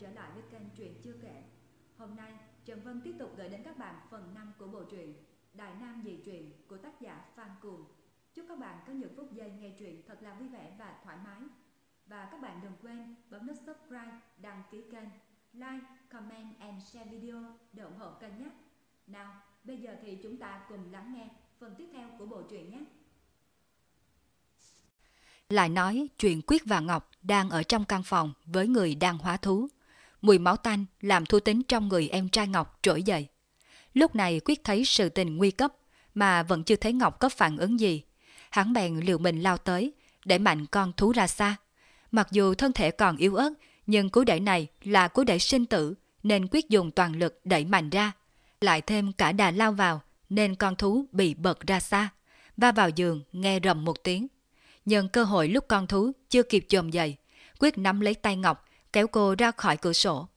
trở lại với kênh Truyện Chưa Kể. Hôm nay, Trần Vân tiếp tục gửi đến các bạn phần 5 của bộ truyện Đại Nam Dị Truyện của tác giả Phan Cuồng. Chúc các bạn có những phút giây nghe truyện thật là vui vẻ và thoải mái. Và các bạn đừng quên bấm nút subscribe, đăng ký kênh, like, comment and share video để ủng hộ kênh nhé. Nào, bây giờ thì chúng ta cùng lắng nghe phần tiếp theo của bộ truyện nhé. Lại nói chuyện Quyết và Ngọc đang ở trong căn phòng với người đang hóa thú. Mùi máu tanh làm thu tính trong người em trai Ngọc trỗi dậy. Lúc này Quyết thấy sự tình nguy cấp mà vẫn chưa thấy Ngọc có phản ứng gì. Hắn bèn liều mình lao tới để mạnh con thú ra xa. Mặc dù thân thể còn yếu ớt nhưng cú đẩy này là cú đẩy sinh tử nên Quyết dùng toàn lực đẩy mạnh ra. Lại thêm cả đà lao vào nên con thú bị bật ra xa. Va vào giường nghe rầm một tiếng Nhân cơ hội lúc con thú chưa kịp chồm dậy, quyết nắm lấy tay Ngọc, kéo cô ra khỏi cửa sổ.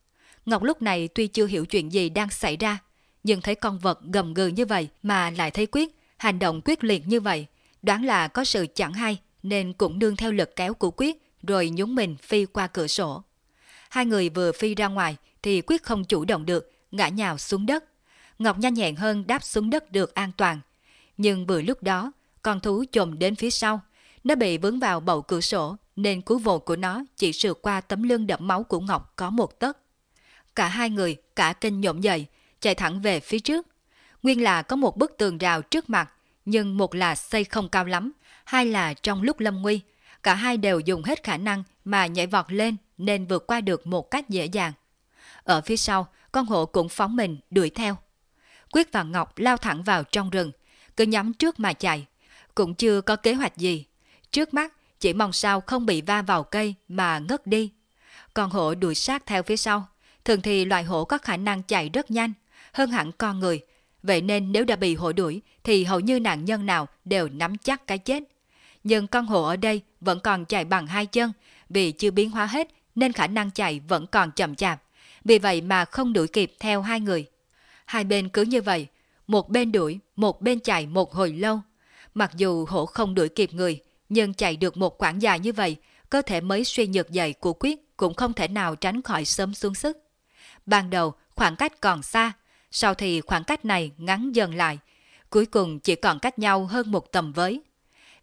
Ngọc lúc này tuy chưa hiểu chuyện gì đang xảy ra, nhưng thấy con vật gầm gừ như vậy mà lại thấy quyết, hành động quyết liệt như vậy, đoán là có sự chẳng hay nên cũng đương theo lực kéo của quyết rồi nhún mình phi qua cửa sổ. Hai người vừa phi ra ngoài thì quyết không chủ động được, ngã nhào xuống đất. Ngọc nhanh nhẹn hơn đáp xuống đất được an toàn. Nhưng vừa lúc đó, con thú chồm đến phía sau, nó bị vướng vào bầu cửa sổ nên cú vồ của nó chỉ sượt qua tấm lưng đẫm máu của Ngọc có một tấc. Cả hai người cả kinh nhộm dậy, chạy thẳng về phía trước. Nguyên là có một bức tường rào trước mặt, nhưng một là xây không cao lắm, hai là trong lúc lâm nguy. Cả hai đều dùng hết khả năng mà nhảy vọt lên nên vượt qua được một cách dễ dàng. Ở phía sau, con hổ cũng phóng mình đuổi theo. Quyết và Ngọc lao thẳng vào trong rừng, cứ nhắm trước mà chạy. Cũng chưa có kế hoạch gì, Trước mắt, chỉ mong sao không bị va vào cây mà ngất đi. Con hổ đuổi sát theo phía sau. Thường thì loài hổ có khả năng chạy rất nhanh, hơn hẳn con người. Vậy nên nếu đã bị hổ đuổi thì hầu như nạn nhân nào đều nắm chắc cái chết. Nhưng con hổ ở đây vẫn còn chạy bằng hai chân, vì chưa biến hóa hết nên khả năng chạy vẫn còn chậm chạp. Vì vậy mà không đuổi kịp theo hai người. Hai bên cứ như vậy, một bên đuổi, một bên chạy một hồi lâu. Mặc dù hổ không đuổi kịp người, nhưng chạy được một quãng dài như vậy, cơ thể mới suy nhược dậy của Quyết cũng không thể nào tránh khỏi sớm xuống sức. Ban đầu khoảng cách còn xa, sau thì khoảng cách này ngắn dần lại, cuối cùng chỉ còn cách nhau hơn một tầm với.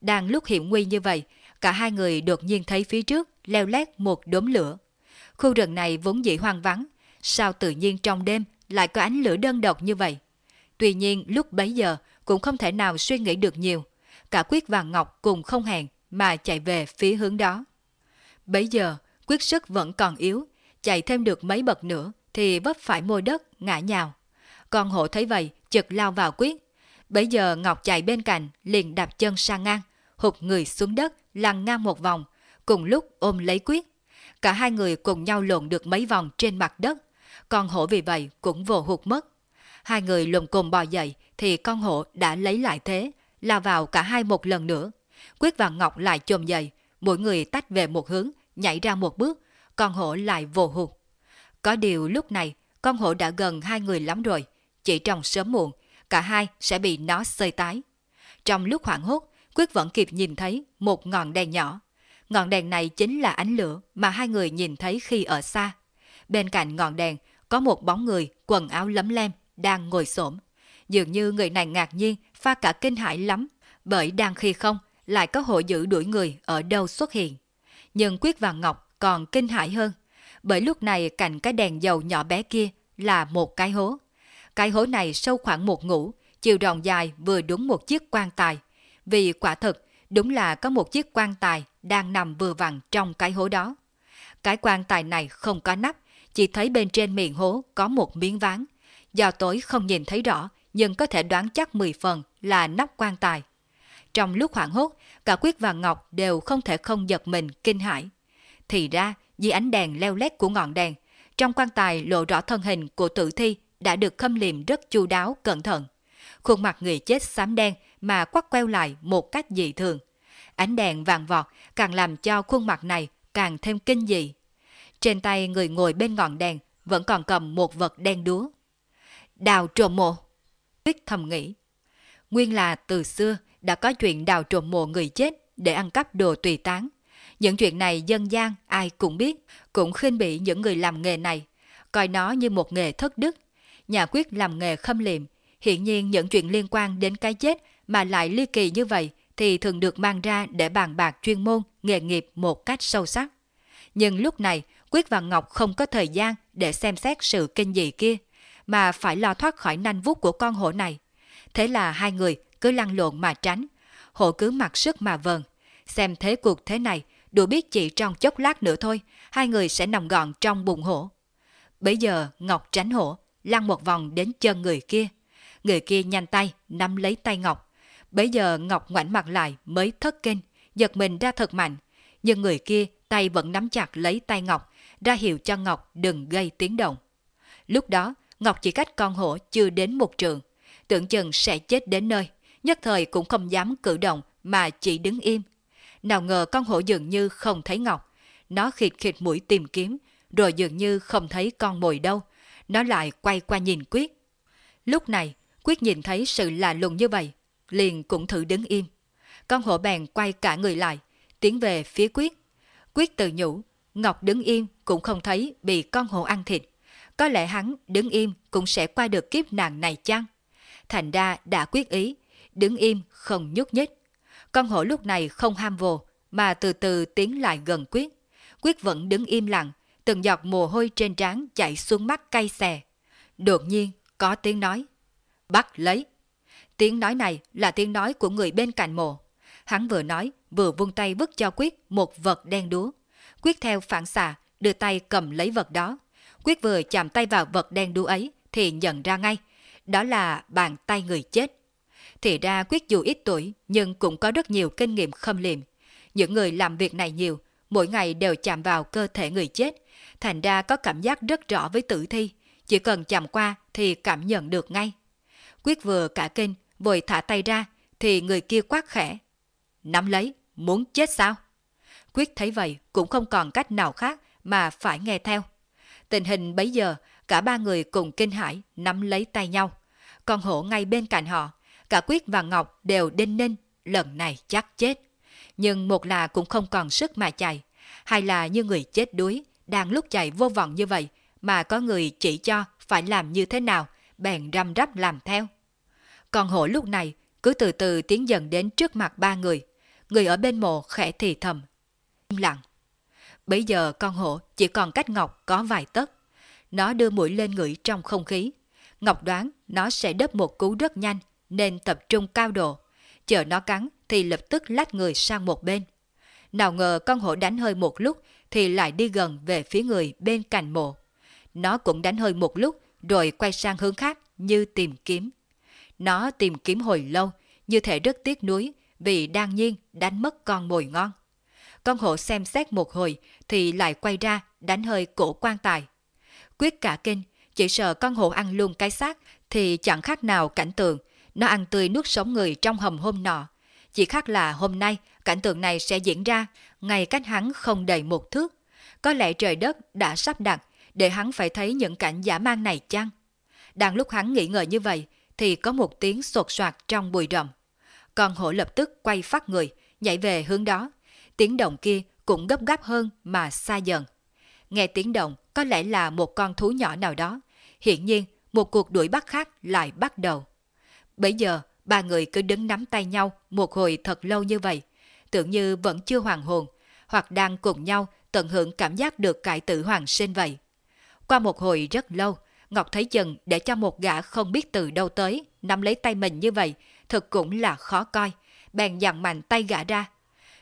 Đang lúc hiểm nguy như vậy, cả hai người đột nhiên thấy phía trước leo lét một đốm lửa. Khu rừng này vốn dĩ hoang vắng, sao tự nhiên trong đêm lại có ánh lửa đơn độc như vậy? Tuy nhiên lúc bấy giờ cũng không thể nào suy nghĩ được nhiều – cả Quyết và Ngọc cùng không hẹn mà chạy về phía hướng đó. Bấy giờ, Quyết sức vẫn còn yếu, chạy thêm được mấy bậc nữa thì vấp phải môi đất, ngã nhào. Con hổ thấy vậy, chực lao vào Quyết. Bấy giờ Ngọc chạy bên cạnh, liền đạp chân sang ngang, hụt người xuống đất, lăn ngang một vòng, cùng lúc ôm lấy Quyết. Cả hai người cùng nhau lộn được mấy vòng trên mặt đất, con hổ vì vậy cũng vồ hụt mất. Hai người lùm cùng bò dậy thì con hổ đã lấy lại thế, lao vào cả hai một lần nữa. Quyết và Ngọc lại chồm dậy, mỗi người tách về một hướng, nhảy ra một bước, con hổ lại vô hụt. Có điều lúc này, con hổ đã gần hai người lắm rồi, chỉ trong sớm muộn, cả hai sẽ bị nó xơi tái. Trong lúc hoảng hốt, Quyết vẫn kịp nhìn thấy một ngọn đèn nhỏ. Ngọn đèn này chính là ánh lửa mà hai người nhìn thấy khi ở xa. Bên cạnh ngọn đèn có một bóng người quần áo lấm lem đang ngồi xổm. Dường như người này ngạc nhiên pha cả kinh hãi lắm, bởi đang khi không, lại có hộ dữ đuổi người ở đâu xuất hiện. Nhưng Quyết và Ngọc còn kinh hãi hơn, bởi lúc này cạnh cái đèn dầu nhỏ bé kia là một cái hố. Cái hố này sâu khoảng một ngủ chiều rộng dài vừa đúng một chiếc quan tài. Vì quả thực, đúng là có một chiếc quan tài đang nằm vừa vặn trong cái hố đó. Cái quan tài này không có nắp, chỉ thấy bên trên miệng hố có một miếng ván. Do tối không nhìn thấy rõ nhưng có thể đoán chắc 10 phần là nắp quan tài. Trong lúc hoảng hốt, cả Quyết và Ngọc đều không thể không giật mình kinh hãi. Thì ra, dưới ánh đèn leo lét của ngọn đèn, trong quan tài lộ rõ thân hình của tử thi đã được khâm liệm rất chu đáo, cẩn thận. Khuôn mặt người chết xám đen mà quắt queo lại một cách dị thường. Ánh đèn vàng vọt càng làm cho khuôn mặt này càng thêm kinh dị. Trên tay người ngồi bên ngọn đèn vẫn còn cầm một vật đen đúa. Đào trộm mộ. Tuyết thầm nghĩ. Nguyên là từ xưa đã có chuyện đào trộm mộ người chết để ăn cắp đồ tùy tán. Những chuyện này dân gian ai cũng biết, cũng khinh bị những người làm nghề này, coi nó như một nghề thất đức. Nhà quyết làm nghề khâm liệm, hiện nhiên những chuyện liên quan đến cái chết mà lại ly kỳ như vậy thì thường được mang ra để bàn bạc chuyên môn, nghề nghiệp một cách sâu sắc. Nhưng lúc này, Quyết và Ngọc không có thời gian để xem xét sự kinh dị kia, mà phải lo thoát khỏi nanh vuốt của con hổ này. Thế là hai người cứ lăn lộn mà tránh, hổ cứ mặc sức mà vờn. Xem thế cuộc thế này, đủ biết chỉ trong chốc lát nữa thôi, hai người sẽ nằm gọn trong bụng hổ. Bây giờ Ngọc tránh hổ, lăn một vòng đến chân người kia. Người kia nhanh tay, nắm lấy tay Ngọc. Bây giờ Ngọc ngoảnh mặt lại mới thất kinh, giật mình ra thật mạnh. Nhưng người kia tay vẫn nắm chặt lấy tay Ngọc, ra hiệu cho Ngọc đừng gây tiếng động. Lúc đó, Ngọc chỉ cách con hổ chưa đến một trường, tưởng chừng sẽ chết đến nơi, nhất thời cũng không dám cử động mà chỉ đứng im. Nào ngờ con hổ dường như không thấy Ngọc, nó khịt khịt mũi tìm kiếm, rồi dường như không thấy con mồi đâu, nó lại quay qua nhìn Quyết. Lúc này, Quyết nhìn thấy sự lạ lùng như vậy, liền cũng thử đứng im. Con hổ bèn quay cả người lại, tiến về phía Quyết. Quyết tự nhủ, Ngọc đứng im cũng không thấy bị con hổ ăn thịt. Có lẽ hắn đứng im cũng sẽ qua được kiếp nạn này chăng? Thành ra đã quyết ý, đứng im không nhúc nhích. Con hổ lúc này không ham vồ, mà từ từ tiến lại gần Quyết. Quyết vẫn đứng im lặng, từng giọt mồ hôi trên trán chảy xuống mắt cay xè. Đột nhiên, có tiếng nói. Bắt lấy. Tiếng nói này là tiếng nói của người bên cạnh mộ. Hắn vừa nói, vừa vung tay vứt cho Quyết một vật đen đúa. Quyết theo phản xạ, đưa tay cầm lấy vật đó. Quyết vừa chạm tay vào vật đen đu ấy thì nhận ra ngay, đó là bàn tay người chết. Thì ra Quyết dù ít tuổi nhưng cũng có rất nhiều kinh nghiệm khâm liệm. Những người làm việc này nhiều, mỗi ngày đều chạm vào cơ thể người chết, thành ra có cảm giác rất rõ với tử thi, chỉ cần chạm qua thì cảm nhận được ngay. Quyết vừa cả kinh, vội thả tay ra, thì người kia quát khẽ. Nắm lấy, muốn chết sao? Quyết thấy vậy cũng không còn cách nào khác mà phải nghe theo. Tình hình bấy giờ, cả ba người cùng kinh hãi nắm lấy tay nhau. Con hổ ngay bên cạnh họ, cả Quyết và Ngọc đều đinh ninh, lần này chắc chết. Nhưng một là cũng không còn sức mà chạy, hay là như người chết đuối, đang lúc chạy vô vọng như vậy, mà có người chỉ cho phải làm như thế nào, bèn răm rắp làm theo. Con hổ lúc này cứ từ từ tiến dần đến trước mặt ba người. Người ở bên mộ khẽ thì thầm. Im lặng. Bây giờ con hổ chỉ còn cách Ngọc có vài tấc. Nó đưa mũi lên ngửi trong không khí. Ngọc đoán nó sẽ đớp một cú rất nhanh nên tập trung cao độ. Chờ nó cắn thì lập tức lách người sang một bên. Nào ngờ con hổ đánh hơi một lúc thì lại đi gần về phía người bên cạnh mộ. Nó cũng đánh hơi một lúc rồi quay sang hướng khác như tìm kiếm. Nó tìm kiếm hồi lâu, như thể rất tiếc nuối vì đang nhiên đánh mất con mồi ngon. Con hổ xem xét một hồi thì lại quay ra đánh hơi cổ quan tài. Quyết cả kinh, chỉ sợ con hổ ăn luôn cái xác thì chẳng khác nào cảnh tượng. Nó ăn tươi nuốt sống người trong hầm hôm nọ. Chỉ khác là hôm nay cảnh tượng này sẽ diễn ra ngay cách hắn không đầy một thước. Có lẽ trời đất đã sắp đặt để hắn phải thấy những cảnh giả mang này chăng? Đang lúc hắn nghĩ ngợi như vậy thì có một tiếng sột soạt trong bụi rậm. Con hổ lập tức quay phát người, nhảy về hướng đó. Tiếng động kia cũng gấp gáp hơn mà xa dần. Nghe tiếng động có lẽ là một con thú nhỏ nào đó. Hiện nhiên, một cuộc đuổi bắt khác lại bắt đầu. Bây giờ, ba người cứ đứng nắm tay nhau một hồi thật lâu như vậy, tưởng như vẫn chưa hoàn hồn, hoặc đang cùng nhau tận hưởng cảm giác được cải tử hoàng sinh vậy. Qua một hồi rất lâu, Ngọc thấy chừng để cho một gã không biết từ đâu tới, nắm lấy tay mình như vậy, thật cũng là khó coi, bèn dặn mạnh tay gã ra.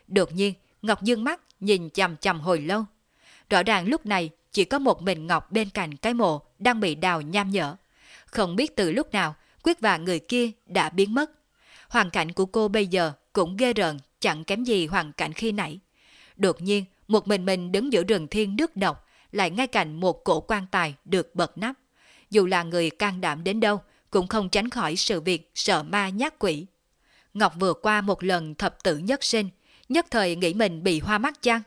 Đột nhiên, Ngọc dương mắt, nhìn chằm chằm hồi lâu. Rõ ràng lúc này chỉ có một mình Ngọc bên cạnh cái mộ đang bị đào nham nhở. Không biết từ lúc nào, Quyết và người kia đã biến mất. Hoàn cảnh của cô bây giờ cũng ghê rợn, chẳng kém gì hoàn cảnh khi nãy. Đột nhiên, một mình mình đứng giữa rừng thiên nước độc, lại ngay cạnh một cổ quan tài được bật nắp dù là người can đảm đến đâu, cũng không tránh khỏi sự việc sợ ma nhát quỷ. Ngọc vừa qua một lần thập tử nhất sinh, nhất thời nghĩ mình bị hoa mắt chăng?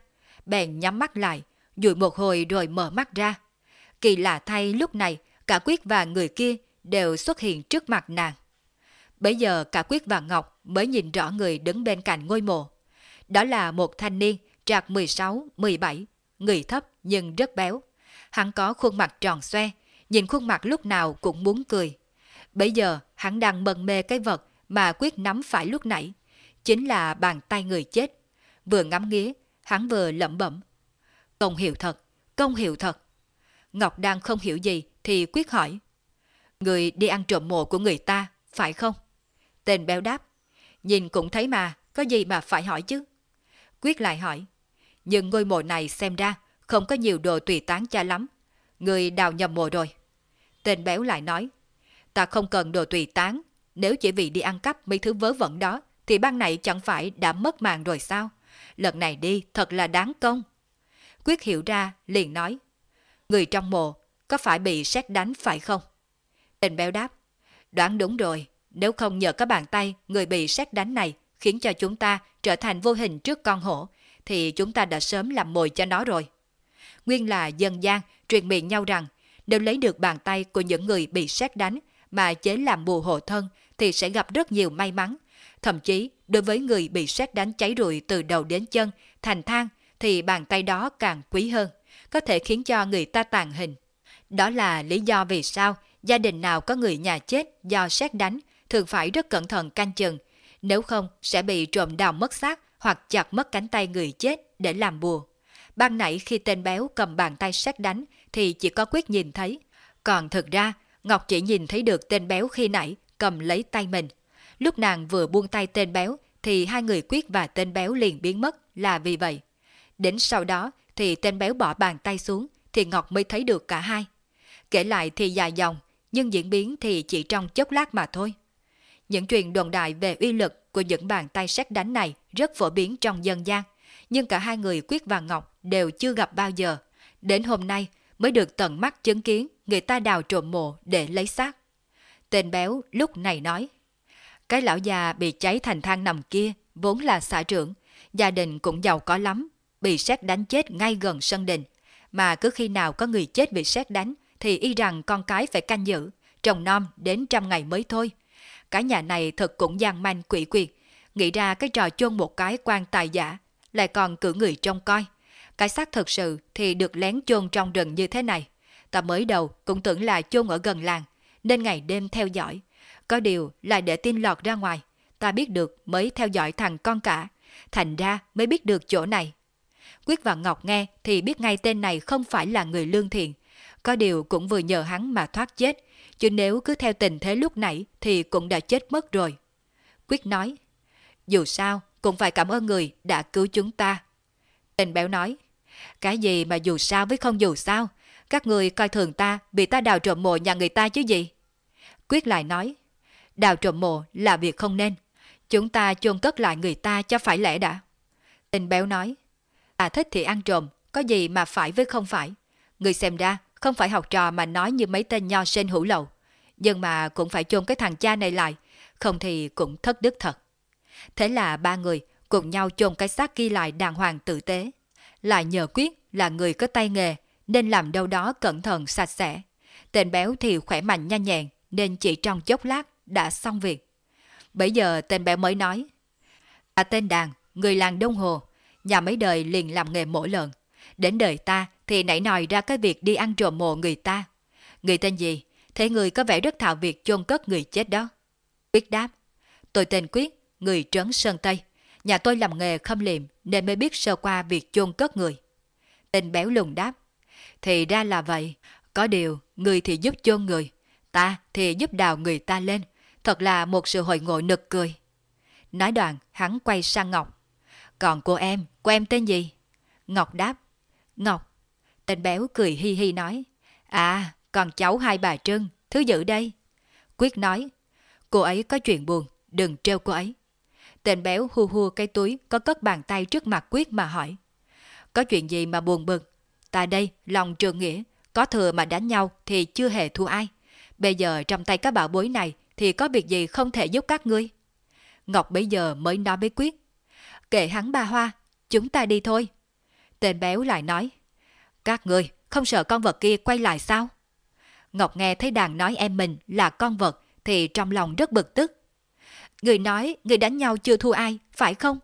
Bèn nhắm mắt lại, dụi một hồi rồi mở mắt ra. Kỳ lạ thay lúc này, cả Quyết và người kia đều xuất hiện trước mặt nàng. Bây giờ cả Quyết và Ngọc mới nhìn rõ người đứng bên cạnh ngôi mộ. Đó là một thanh niên trạc 16, 17, người thấp nhưng rất béo. Hắn có khuôn mặt tròn xoe, nhìn khuôn mặt lúc nào cũng muốn cười. Bây giờ hắn đang mân mê cái vật mà quyết nắm phải lúc nãy, chính là bàn tay người chết. Vừa ngắm nghía, hắn vừa lẩm bẩm. Công hiệu thật, công hiệu thật. Ngọc đang không hiểu gì thì quyết hỏi. Người đi ăn trộm mộ của người ta, phải không? Tên béo đáp. Nhìn cũng thấy mà, có gì mà phải hỏi chứ? Quyết lại hỏi. Nhưng ngôi mộ này xem ra không có nhiều đồ tùy tán cha lắm. Người đào nhầm mộ rồi. Tên béo lại nói. Ta không cần đồ tùy tán. Nếu chỉ vì đi ăn cắp mấy thứ vớ vẩn đó, thì ban này chẳng phải đã mất mạng rồi sao? Lần này đi thật là đáng công. Quyết hiểu ra, liền nói. Người trong mộ có phải bị xét đánh phải không? Tình béo đáp. Đoán đúng rồi, nếu không nhờ các bàn tay người bị xét đánh này khiến cho chúng ta trở thành vô hình trước con hổ, thì chúng ta đã sớm làm mồi cho nó rồi. Nguyên là dân gian truyền miệng nhau rằng nếu lấy được bàn tay của những người bị xét đánh mà chế làm bùa hộ thân thì sẽ gặp rất nhiều may mắn. Thậm chí, đối với người bị xét đánh cháy rụi từ đầu đến chân, thành thang, thì bàn tay đó càng quý hơn, có thể khiến cho người ta tàn hình. Đó là lý do vì sao gia đình nào có người nhà chết do xét đánh thường phải rất cẩn thận canh chừng, nếu không sẽ bị trộm đào mất xác hoặc chặt mất cánh tay người chết để làm bùa. Ban nãy khi tên béo cầm bàn tay xét đánh thì chỉ có Quyết nhìn thấy. Còn thực ra, Ngọc chỉ nhìn thấy được tên béo khi nãy cầm lấy tay mình. Lúc nàng vừa buông tay tên béo thì hai người Quyết và tên béo liền biến mất là vì vậy. Đến sau đó thì tên béo bỏ bàn tay xuống thì Ngọc mới thấy được cả hai. Kể lại thì dài dòng, nhưng diễn biến thì chỉ trong chốc lát mà thôi. Những truyền đồn đại về uy lực của những bàn tay sét đánh này rất phổ biến trong dân gian, nhưng cả hai người Quyết và Ngọc đều chưa gặp bao giờ. Đến hôm nay mới được tận mắt chứng kiến người ta đào trộm mộ để lấy xác. Tên béo lúc này nói, cái lão già bị cháy thành than nằm kia vốn là xã trưởng, gia đình cũng giàu có lắm, bị xét đánh chết ngay gần sân đình. Mà cứ khi nào có người chết bị xét đánh thì y rằng con cái phải canh giữ, trồng non đến trăm ngày mới thôi. Cái nhà này thật cũng gian manh quỷ quyệt, nghĩ ra cái trò chôn một cái quan tài giả, lại còn cử người trông coi. Cái xác thật sự thì được lén chôn trong rừng như thế này. Ta mới đầu cũng tưởng là chôn ở gần làng, nên ngày đêm theo dõi. Có điều là để tin lọt ra ngoài, ta biết được mới theo dõi thằng con cả, thành ra mới biết được chỗ này. Quyết và Ngọc nghe thì biết ngay tên này không phải là người lương thiện, có điều cũng vừa nhờ hắn mà thoát chết, chứ nếu cứ theo tình thế lúc nãy thì cũng đã chết mất rồi. Quyết nói, dù sao cũng phải cảm ơn người đã cứu chúng ta. Tên béo nói, cái gì mà dù sao với không dù sao, các người coi thường ta bị ta đào trộm mộ nhà người ta chứ gì. Quyết lại nói, đào trộm mộ là việc không nên, chúng ta chôn cất lại người ta cho phải lẽ đã. Tên béo nói, ta thích thì ăn trộm, có gì mà phải với không phải. Người xem ra, không phải học trò mà nói như mấy tên nho sen hữu lậu. Nhưng mà cũng phải chôn cái thằng cha này lại, không thì cũng thất đức thật. Thế là ba người cùng nhau chôn cái xác ghi lại đàng hoàng tử tế. Lại nhờ quyết là người có tay nghề, nên làm đâu đó cẩn thận sạch sẽ. Tên béo thì khỏe mạnh nhanh nhẹn, nên chỉ trong chốc lát đã xong việc. Bây giờ tên béo mới nói, À tên đàn, người làng Đông Hồ, nhà mấy đời liền làm nghề mỗi lần Đến đời ta thì nảy nòi ra cái việc đi ăn trộm mộ người ta. Người tên gì? Thế người có vẻ rất thạo việc chôn cất người chết đó. Quyết đáp. Tôi tên Quyết, người trấn Sơn Tây. Nhà tôi làm nghề khâm liệm nên mới biết sơ qua việc chôn cất người. Tên béo lùng đáp. Thì ra là vậy. Có điều, người thì giúp chôn người. Ta thì giúp đào người ta lên. Thật là một sự hội ngộ nực cười. Nói đoạn, hắn quay sang Ngọc. Còn cô em, cô em tên gì? Ngọc đáp. Ngọc. Tên béo cười hi hi nói. À, còn cháu hai bà trưng. thứ giữ đây. Quyết nói. Cô ấy có chuyện buồn, đừng treo cô ấy. Tên béo hu hu cái túi có cất bàn tay trước mặt Quyết mà hỏi. Có chuyện gì mà buồn bực? Ta đây, lòng trường nghĩa, có thừa mà đánh nhau thì chưa hề thua ai. Bây giờ trong tay các bảo bối này thì có việc gì không thể giúp các ngươi? Ngọc bây giờ mới nói với Quyết. Kệ hắn ba hoa, chúng ta đi thôi. Tên béo lại nói. Các ngươi không sợ con vật kia quay lại sao? Ngọc nghe thấy đàn nói em mình là con vật thì trong lòng rất bực tức. Người nói người đánh nhau chưa thua ai, phải không?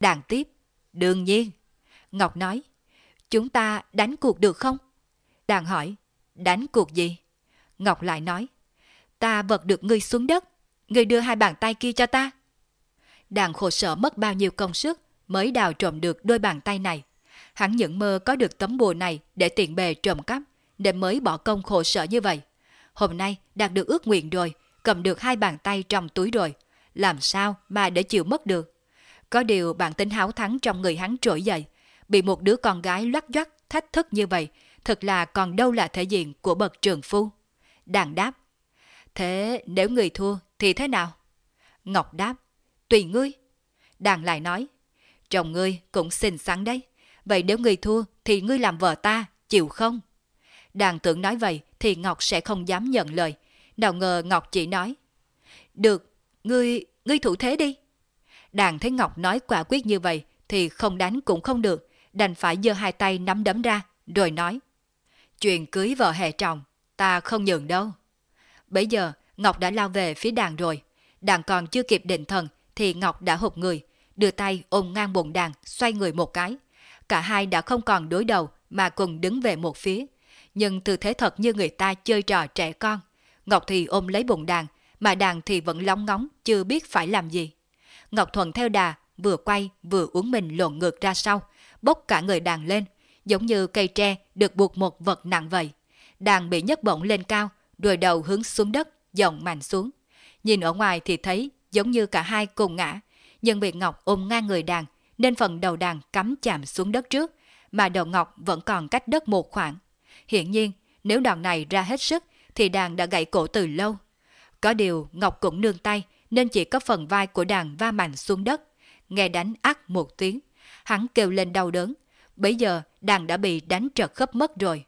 Đàn tiếp. Đương nhiên. Ngọc nói, chúng ta đánh cuộc được không? Đàn hỏi, đánh cuộc gì? Ngọc lại nói, ta vật được ngươi xuống đất, ngươi đưa hai bàn tay kia cho ta. Đàn khổ sở mất bao nhiêu công sức mới đào trộm được đôi bàn tay này. Hắn những mơ có được tấm bùa này để tiện bề trộm cắp, để mới bỏ công khổ sở như vậy. Hôm nay đạt được ước nguyện rồi, cầm được hai bàn tay trong túi rồi. Làm sao mà để chịu mất được? Có điều bản tính háo thắng trong người hắn trỗi dậy. Bị một đứa con gái loắt doắt thách thức như vậy, thật là còn đâu là thể diện của bậc trường phu. Đàn đáp, thế nếu người thua thì thế nào? Ngọc đáp, tùy ngươi. Đàn lại nói, chồng ngươi cũng xinh xắn đấy. Vậy nếu ngươi thua thì ngươi làm vợ ta, chịu không? Đàn tưởng nói vậy thì Ngọc sẽ không dám nhận lời. Nào ngờ Ngọc chỉ nói, được, ngươi, ngươi thủ thế đi. Đàn thấy Ngọc nói quả quyết như vậy thì không đánh cũng không được, đành phải giơ hai tay nắm đấm ra, rồi nói. Chuyện cưới vợ hệ chồng ta không nhường đâu. Bây giờ, Ngọc đã lao về phía đàn rồi. Đàn còn chưa kịp định thần thì Ngọc đã hụt người, đưa tay ôm ngang bụng đàn, xoay người một cái. Cả hai đã không còn đối đầu mà cùng đứng về một phía. Nhưng tư thế thật như người ta chơi trò trẻ con. Ngọc thì ôm lấy bụng đàn, mà đàn thì vẫn lóng ngóng, chưa biết phải làm gì. Ngọc Thuận theo đà, vừa quay vừa uống mình lộn ngược ra sau, bốc cả người đàn lên, giống như cây tre được buộc một vật nặng vậy. Đàn bị nhấc bổng lên cao, đùi đầu hướng xuống đất, dòng mạnh xuống. Nhìn ở ngoài thì thấy giống như cả hai cùng ngã, nhưng bị Ngọc ôm ngang người đàn, nên phần đầu đàn cắm chạm xuống đất trước, mà đầu Ngọc vẫn còn cách đất một khoảng. Hiện nhiên, nếu đòn này ra hết sức, thì đàn đã gãy cổ từ lâu. Có điều, Ngọc cũng nương tay, nên chỉ có phần vai của đàn va mạnh xuống đất. Nghe đánh ác một tiếng, hắn kêu lên đau đớn. Bây giờ, đàn đã bị đánh trật khớp mất rồi.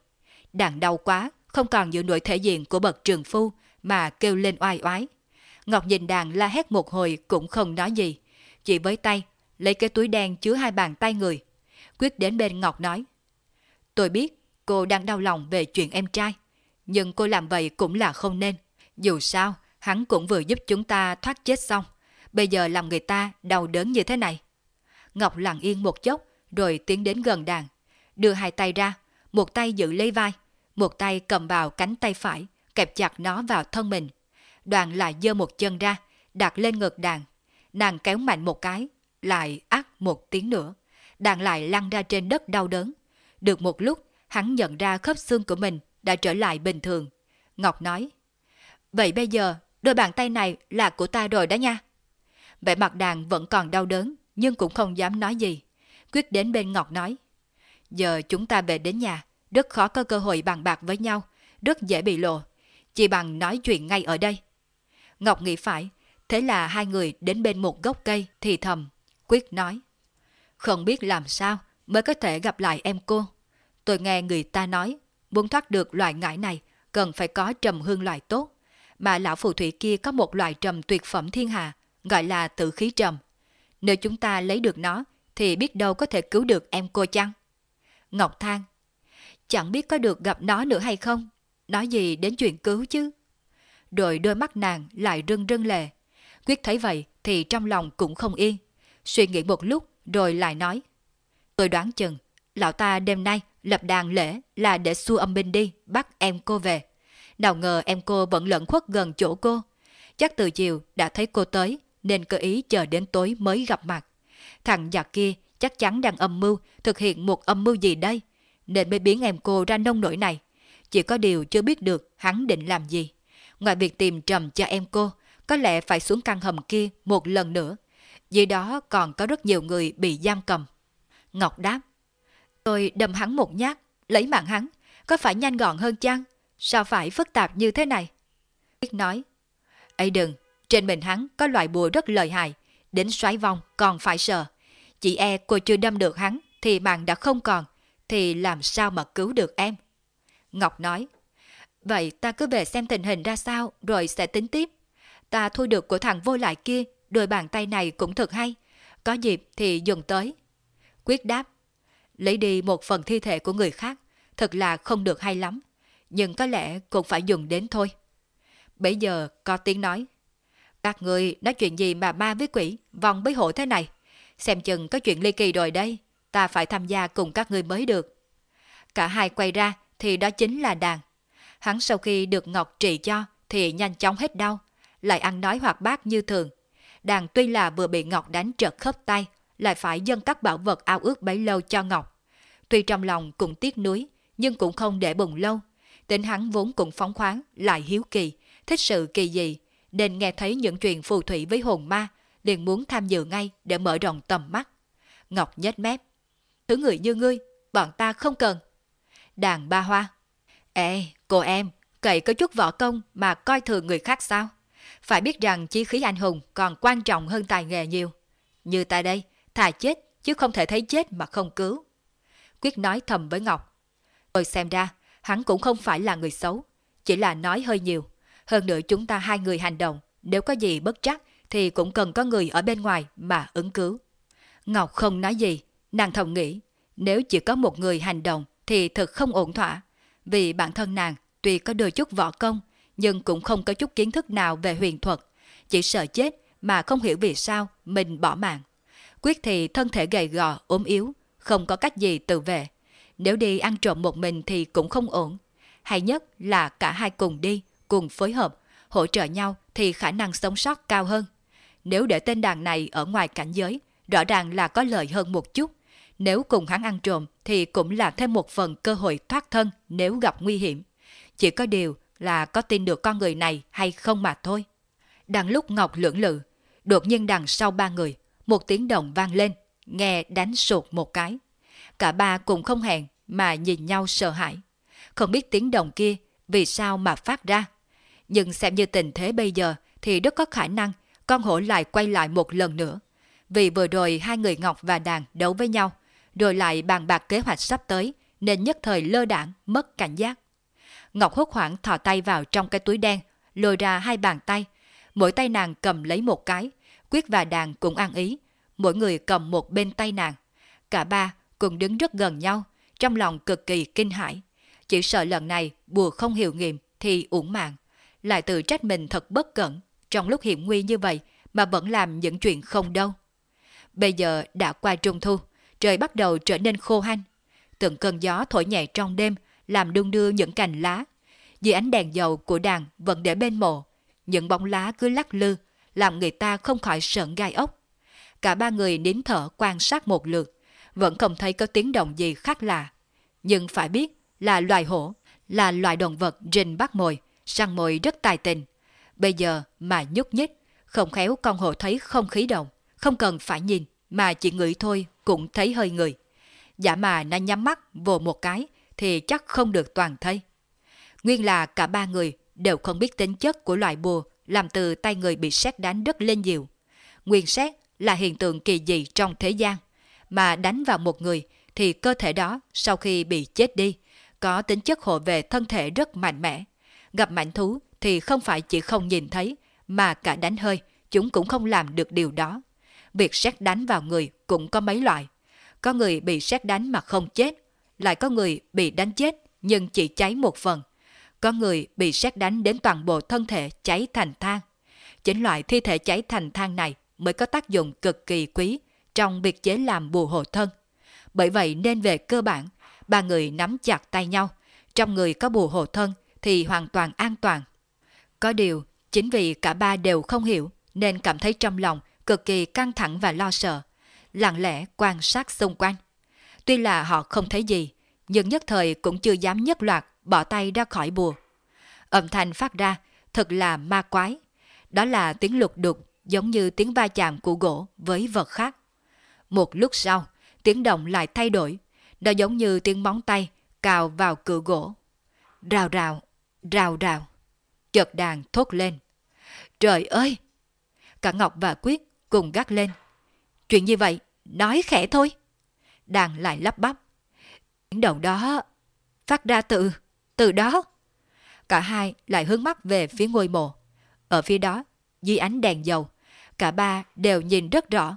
Đàn đau quá, không còn giữ nổi thể diện của bậc trường phu, mà kêu lên oai oái. Ngọc nhìn đàn la hét một hồi cũng không nói gì. Chỉ với tay, lấy cái túi đen chứa hai bàn tay người. Quyết đến bên Ngọc nói. Tôi biết cô đang đau lòng về chuyện em trai. Nhưng cô làm vậy cũng là không nên. Dù sao, hắn cũng vừa giúp chúng ta thoát chết xong. Bây giờ làm người ta đau đớn như thế này. Ngọc lặng yên một chốc, rồi tiến đến gần đàn. Đưa hai tay ra, một tay giữ lấy vai, một tay cầm vào cánh tay phải, kẹp chặt nó vào thân mình. Đoàn lại giơ một chân ra, đặt lên ngực đàn. Nàng kéo mạnh một cái, lại ác một tiếng nữa. Đàn lại lăn ra trên đất đau đớn. Được một lúc, hắn nhận ra khớp xương của mình đã trở lại bình thường. Ngọc nói, Vậy bây giờ, đôi bàn tay này là của ta rồi đó nha. Vẻ mặt đàn vẫn còn đau đớn, nhưng cũng không dám nói gì. Quyết đến bên Ngọc nói, Giờ chúng ta về đến nhà, rất khó có cơ hội bàn bạc với nhau, rất dễ bị lộ. Chỉ bằng nói chuyện ngay ở đây. Ngọc nghĩ phải, thế là hai người đến bên một gốc cây thì thầm. Quyết nói, không biết làm sao mới có thể gặp lại em cô. Tôi nghe người ta nói, muốn thoát được loại ngải này, cần phải có trầm hương loại tốt. Mà lão phù thủy kia có một loại trầm tuyệt phẩm thiên hạ, gọi là tử khí trầm. Nếu chúng ta lấy được nó, thì biết đâu có thể cứu được em cô chăng? Ngọc thang chẳng biết có được gặp nó nữa hay không, nói gì đến chuyện cứu chứ. Rồi đôi mắt nàng lại rưng rưng lệ. Quyết thấy vậy thì trong lòng cũng không yên. Suy nghĩ một lúc rồi lại nói. Tôi đoán chừng, lão ta đêm nay lập đàn lễ là để xua âm binh đi, bắt em cô về. Nào ngờ em cô vẫn lẫn khuất gần chỗ cô. Chắc từ chiều đã thấy cô tới, nên cơ ý chờ đến tối mới gặp mặt. Thằng giặc kia chắc chắn đang âm mưu, thực hiện một âm mưu gì đây, nên mới biến em cô ra nông nổi này. Chỉ có điều chưa biết được hắn định làm gì. Ngoài việc tìm trầm cho em cô, có lẽ phải xuống căn hầm kia một lần nữa. Dưới đó còn có rất nhiều người bị giam cầm. Ngọc đáp, tôi đâm hắn một nhát, lấy mạng hắn, có phải nhanh gọn hơn chăng? Sao phải phức tạp như thế này? Biết nói, ấy đừng, trên mình hắn có loại bùa rất lợi hại, đến xoáy vòng còn phải sợ. Chị e cô chưa đâm được hắn thì mạng đã không còn, thì làm sao mà cứu được em? Ngọc nói, vậy ta cứ về xem tình hình ra sao rồi sẽ tính tiếp. Ta thu được của thằng vô lại kia, đôi bàn tay này cũng thật hay. Có dịp thì dùng tới. Quyết đáp, lấy đi một phần thi thể của người khác, thật là không được hay lắm. Nhưng có lẽ cũng phải dùng đến thôi. Bây giờ có tiếng nói, các người nói chuyện gì mà ma với quỷ, vòng với hộ thế này? Xem chừng có chuyện ly kỳ rồi đây ta phải tham gia cùng các ngươi mới được. Cả hai quay ra thì đó chính là đàn. Hắn sau khi được Ngọc trị cho thì nhanh chóng hết đau, lại ăn nói hoạt bát như thường. Đàn tuy là vừa bị Ngọc đánh trật khớp tay, lại phải dâng các bảo vật ao ước bấy lâu cho Ngọc. Tuy trong lòng cũng tiếc nuối, nhưng cũng không để bùng lâu. Tính hắn vốn cũng phóng khoáng, lại hiếu kỳ, thích sự kỳ dị, nên nghe thấy những chuyện phù thủy với hồn ma, liền muốn tham dự ngay để mở rộng tầm mắt. Ngọc nhếch mép. Thứ người như ngươi, bọn ta không cần. Đàn ba hoa. Ê, cô em, cậy có chút võ công mà coi thường người khác sao? Phải biết rằng chí khí anh hùng còn quan trọng hơn tài nghề nhiều. Như ta đây, thà chết chứ không thể thấy chết mà không cứu. Quyết nói thầm với Ngọc. Tôi xem ra, hắn cũng không phải là người xấu, chỉ là nói hơi nhiều. Hơn nữa chúng ta hai người hành động, nếu có gì bất trắc thì cũng cần có người ở bên ngoài mà ứng cứu. Ngọc không nói gì, nàng thầm nghĩ, nếu chỉ có một người hành động thì thật không ổn thỏa, vì bản thân nàng tuy có đôi chút võ công, nhưng cũng không có chút kiến thức nào về huyền thuật, chỉ sợ chết mà không hiểu vì sao mình bỏ mạng. Quyết thì thân thể gầy gò, ốm yếu, không có cách gì tự vệ. Nếu đi ăn trộm một mình thì cũng không ổn. Hay nhất là cả hai cùng đi, cùng phối hợp, hỗ trợ nhau thì khả năng sống sót cao hơn. Nếu để tên đàn này ở ngoài cảnh giới, rõ ràng là có lợi hơn một chút. Nếu cùng hắn ăn trộm thì cũng là thêm một phần cơ hội thoát thân nếu gặp nguy hiểm. Chỉ có điều là có tin được con người này hay không mà thôi. Đang lúc Ngọc lưỡng lự, đột nhiên đằng sau ba người, một tiếng động vang lên, nghe đánh sụt một cái. Cả ba cùng không hẹn mà nhìn nhau sợ hãi. Không biết tiếng động kia vì sao mà phát ra. Nhưng xem như tình thế bây giờ thì rất có khả năng con hổ lại quay lại một lần nữa. Vì vừa rồi hai người Ngọc và Đàn đấu với nhau, rồi lại bàn bạc kế hoạch sắp tới, nên nhất thời lơ đảng, mất cảnh giác. Ngọc hốt hoảng thò tay vào trong cái túi đen, lôi ra hai bàn tay. Mỗi tay nàng cầm lấy một cái, Quyết và Đàn cũng ăn ý, mỗi người cầm một bên tay nàng. Cả ba cùng đứng rất gần nhau, trong lòng cực kỳ kinh hãi. Chỉ sợ lần này bùa không hiệu nghiệm thì uổng mạng. Lại tự trách mình thật bất cẩn, trong lúc hiểm nguy như vậy mà vẫn làm những chuyện không đâu. Bây giờ đã qua trung thu, trời bắt đầu trở nên khô hanh. Từng cơn gió thổi nhẹ trong đêm, làm đung đưa những cành lá. Dưới ánh đèn dầu của đàn vẫn để bên mộ, những bóng lá cứ lắc lư, làm người ta không khỏi sợn gai ốc. Cả ba người nín thở quan sát một lượt, vẫn không thấy có tiếng động gì khác lạ. Nhưng phải biết là loài hổ, là loài động vật rình bắt mồi, săn mồi rất tài tình. Bây giờ mà nhúc nhích, không khéo con hổ thấy không khí động, không cần phải nhìn, mà chỉ ngửi thôi cũng thấy hơi người. Giả mà nó nhắm mắt vồ một cái thì chắc không được toàn thấy. Nguyên là cả ba người đều không biết tính chất của loại bùa làm từ tay người bị xét đánh rất lên nhiều. Nguyên xét là hiện tượng kỳ dị trong thế gian, mà đánh vào một người thì cơ thể đó sau khi bị chết đi có tính chất hộ về thân thể rất mạnh mẽ. Gặp mạnh thú thì không phải chỉ không nhìn thấy, mà cả đánh hơi, chúng cũng không làm được điều đó. Việc xét đánh vào người cũng có mấy loại. Có người bị xét đánh mà không chết, lại có người bị đánh chết nhưng chỉ cháy một phần. Có người bị xét đánh đến toàn bộ thân thể cháy thành than. Chính loại thi thể cháy thành than này mới có tác dụng cực kỳ quý trong việc chế làm bùa hộ thân. Bởi vậy nên về cơ bản, ba người nắm chặt tay nhau. Trong người có bùa hộ thân thì hoàn toàn an toàn. Có điều, chính vì cả ba đều không hiểu nên cảm thấy trong lòng cực kỳ căng thẳng và lo sợ, lặng lẽ quan sát xung quanh. Tuy là họ không thấy gì, nhưng nhất thời cũng chưa dám nhất loạt bỏ tay ra khỏi bùa. Âm thanh phát ra thật là ma quái. Đó là tiếng lục đục giống như tiếng va chạm của gỗ với vật khác. Một lúc sau, tiếng động lại thay đổi. Nó giống như tiếng móng tay cào vào cửa gỗ. Rào rào, rào rào. Chợt đàn thốt lên. Trời ơi! Cả Ngọc và Quyết cùng gắt lên. Chuyện như vậy, nói khẽ thôi. Đàn lại lắp bắp. Tiếng đầu đó phát ra từ, từ đó. Cả hai lại hướng mắt về phía ngôi mộ. Ở phía đó, dưới ánh đèn dầu, cả ba đều nhìn rất rõ.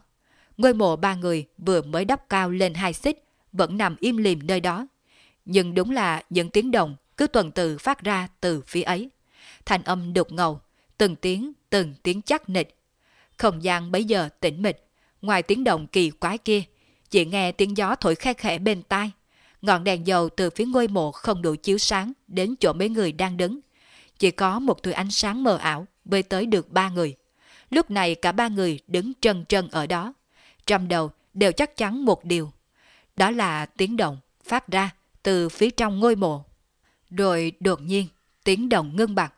Ngôi mộ ba người vừa mới đắp cao lên hai xích, vẫn nằm im lìm nơi đó. Nhưng đúng là những tiếng động cứ tuần tự phát ra từ phía ấy. Thanh âm đục ngầu, từng tiếng, từng tiếng chắc nịch. Không gian bấy giờ tĩnh mịch, ngoài tiếng động kỳ quái kia, chỉ nghe tiếng gió thổi khe khẽ bên tai. Ngọn đèn dầu từ phía ngôi mộ không đủ chiếu sáng đến chỗ mấy người đang đứng. Chỉ có một thứ ánh sáng mờ ảo bơi tới được ba người. Lúc này cả ba người đứng trân trân ở đó. Trong đầu đều chắc chắn một điều. Đó là tiếng động phát ra từ phía trong ngôi mộ. Rồi đột nhiên tiếng động ngưng bặt.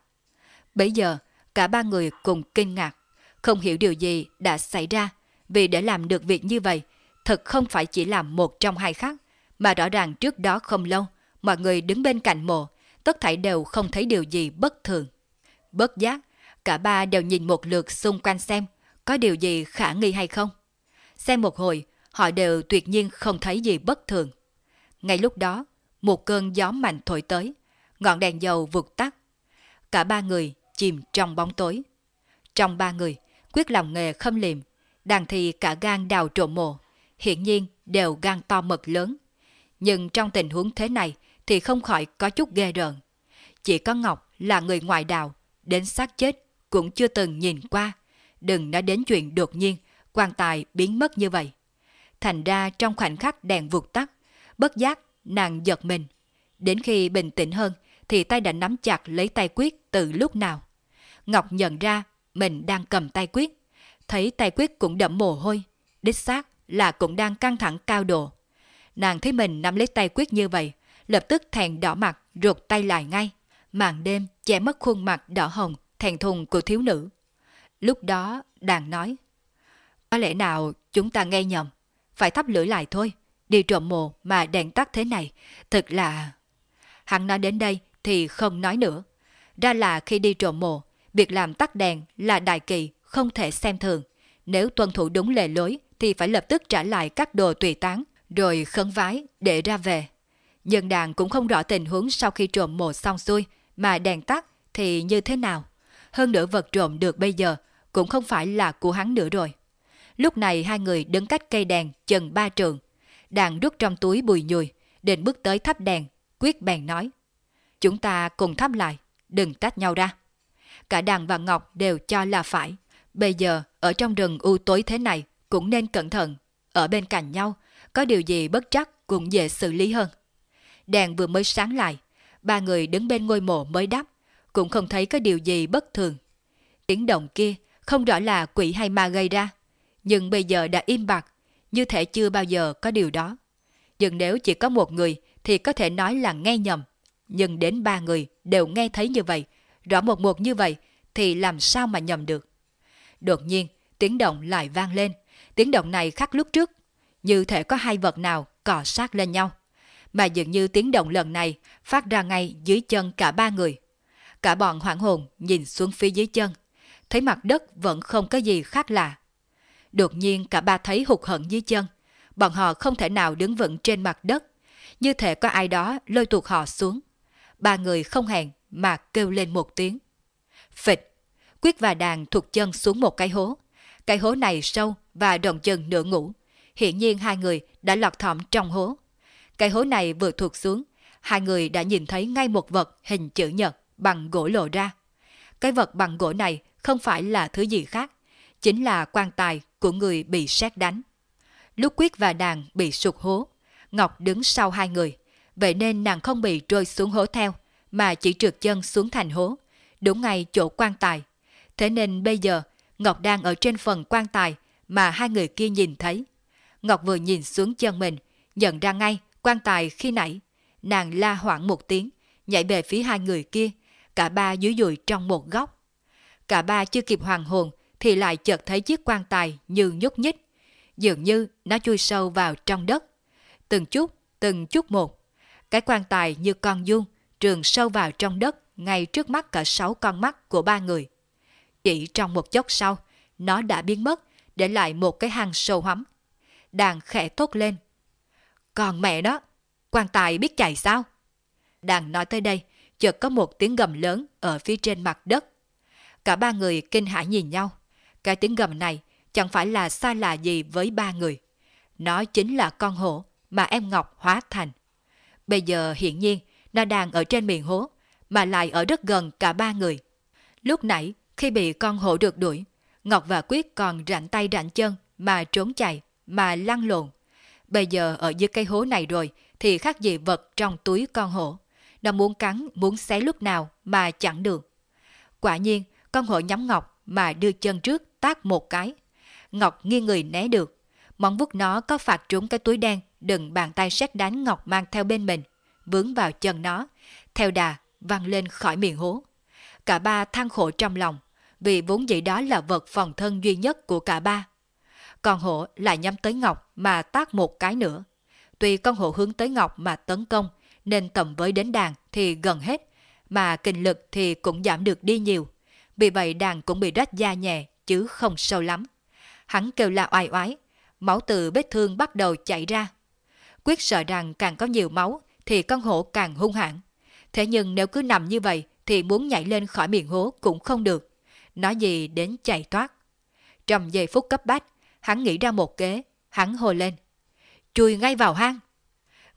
Bây giờ cả ba người cùng kinh ngạc, không hiểu điều gì đã xảy ra vì để làm được việc như vậy thật không phải chỉ làm một trong hai khác, mà rõ ràng trước đó không lâu, mọi người đứng bên cạnh mộ, tất thảy đều không thấy điều gì bất thường. Bất giác, cả ba đều nhìn một lượt xung quanh xem có điều gì khả nghi hay không. Xem một hồi, họ đều tuyệt nhiên không thấy gì bất thường. Ngay lúc đó, một cơn gió mạnh thổi tới, ngọn đèn dầu vụt tắt. Cả ba người chìm trong bóng tối. Trong ba người, quyết lòng nghề khâm liệm, đàn thì cả gan đào trộm mộ, hiển nhiên đều gan to mật lớn. Nhưng trong tình huống thế này thì không khỏi có chút ghê rợn. Chỉ có Ngọc là người ngoại đạo, đến xác chết cũng chưa từng nhìn qua. Đừng nói đến chuyện đột nhiên, quan tài biến mất như vậy. Thành ra trong khoảnh khắc đèn vụt tắt, bất giác nàng giật mình. Đến khi bình tĩnh hơn thì tay đã nắm chặt lấy tay quyết từ lúc nào. Ngọc nhận ra mình đang cầm tay quyết, thấy tay quyết cũng đẫm mồ hôi, đích xác là cũng đang căng thẳng cao độ. Nàng thấy mình nắm lấy tay quyết như vậy, lập tức thèn đỏ mặt ruột tay lại ngay. Màn đêm che mất khuôn mặt đỏ hồng, thèn thùng của thiếu nữ. Lúc đó, đàn nói, có lẽ nào chúng ta nghe nhầm, phải thắp lửa lại thôi, đi trộm mồ mà đèn tắt thế này, thật là... Hắn nói đến đây thì không nói nữa. Ra là khi đi trộm mồ, việc làm tắt đèn là đại kỳ, không thể xem thường. Nếu tuân thủ đúng lề lối thì phải lập tức trả lại các đồ tùy tán, rồi khấn vái để ra về. Nhân đàn cũng không rõ tình huống sau khi trộm mồ xong xuôi, mà đèn tắt thì như thế nào. Hơn nữa vật trộm được bây giờ cũng không phải là của hắn nữa rồi. Lúc này hai người đứng cách cây đèn chừng ba trường. Đàn rút trong túi bùi nhùi, định bước tới thắp đèn, quyết bèn nói. Chúng ta cùng thắp lại, đừng tách nhau ra. Cả đàn và Ngọc đều cho là phải. Bây giờ, ở trong rừng u tối thế này, cũng nên cẩn thận. Ở bên cạnh nhau, có điều gì bất chắc cũng dễ xử lý hơn. Đèn vừa mới sáng lại, ba người đứng bên ngôi mộ mới đắp, cũng không thấy có điều gì bất thường. Tiếng động kia không rõ là quỷ hay ma gây ra, nhưng bây giờ đã im bặt, như thể chưa bao giờ có điều đó. Nhưng nếu chỉ có một người thì có thể nói là nghe nhầm, nhưng đến ba người đều nghe thấy như vậy, rõ một một như vậy thì làm sao mà nhầm được. Đột nhiên, tiếng động lại vang lên, tiếng động này khác lúc trước, như thể có hai vật nào cọ sát lên nhau. Mà dường như tiếng động lần này phát ra ngay dưới chân cả ba người. Cả bọn hoảng hồn nhìn xuống phía dưới chân, thấy mặt đất vẫn không có gì khác lạ. Đột nhiên cả ba thấy hụt hận dưới chân, bọn họ không thể nào đứng vững trên mặt đất, như thể có ai đó lôi tuột họ xuống. Ba người không hẹn mà kêu lên một tiếng. Phịch, quyết và đàn thuộc chân xuống một cái hố. Cái hố này sâu và đồng chân nửa ngủ. Hiện nhiên hai người đã lọt thỏm trong hố. Cái hố này vừa thuộc xuống, hai người đã nhìn thấy ngay một vật hình chữ nhật bằng gỗ lộ ra. Cái vật bằng gỗ này không phải là thứ gì khác, chính là quan tài của người bị sét đánh. Lúc Quyết và đàn bị sụt hố, Ngọc đứng sau hai người, vậy nên nàng không bị rơi xuống hố theo, mà chỉ trượt chân xuống thành hố, đúng ngay chỗ quan tài. Thế nên bây giờ, Ngọc đang ở trên phần quan tài mà hai người kia nhìn thấy. Ngọc vừa nhìn xuống chân mình, nhận ra ngay quan tài khi nãy. Nàng la hoảng một tiếng, nhảy về phía hai người kia, cả ba dưới dùi trong một góc. Cả ba chưa kịp hoàng hồn thì lại chợt thấy chiếc quan tài như nhúc nhích. Dường như nó chui sâu vào trong đất. Từng chút, từng chút một. Cái quan tài như con dung, trường sâu vào trong đất ngay trước mắt cả sáu con mắt của ba người. Chỉ trong một chốc sau, nó đã biến mất, để lại một cái hang sâu hắm. Đàn khẽ tốt lên. Còn mẹ đó, quan tài biết chạy sao? Đàn nói tới đây, chợt có một tiếng gầm lớn ở phía trên mặt đất. Cả ba người kinh hãi nhìn nhau. Cái tiếng gầm này chẳng phải là xa lạ gì với ba người. Nó chính là con hổ mà em Ngọc hóa thành. Bây giờ hiển nhiên nó đang ở trên miền hố, mà lại ở rất gần cả ba người. Lúc nãy, khi bị con hổ được đuổi, Ngọc và Quyết còn rảnh tay rảnh chân mà trốn chạy, mà lăn lộn. Bây giờ ở dưới cây hố này rồi thì khác gì vật trong túi con hổ. Nó muốn cắn, muốn xé lúc nào mà chẳng được. Quả nhiên, con hổ nhắm Ngọc mà đưa chân trước tác một cái. Ngọc nghiêng người né được. Món vuốt nó có phạt trúng cái túi đen đừng bàn tay xét đánh Ngọc mang theo bên mình, vướng vào chân nó, theo đà văng lên khỏi miệng hố. Cả ba than khổ trong lòng, vì vốn dĩ đó là vật phòng thân duy nhất của cả ba. còn hổ lại nhắm tới Ngọc mà tác một cái nữa. Tuy con hổ hướng tới Ngọc mà tấn công, nên tầm với đến đàn thì gần hết, mà kinh lực thì cũng giảm được đi nhiều. Vì vậy đàn cũng bị rách da nhẹ chứ không sâu lắm. Hắn kêu la oai oái, máu từ vết thương bắt đầu chảy ra. Quyết sợ rằng càng có nhiều máu thì con hổ càng hung hãn. Thế nhưng nếu cứ nằm như vậy thì muốn nhảy lên khỏi miệng hố cũng không được. Nói gì đến chạy thoát. Trong giây phút cấp bách, hắn nghĩ ra một kế, hắn hồ lên. Chui ngay vào hang.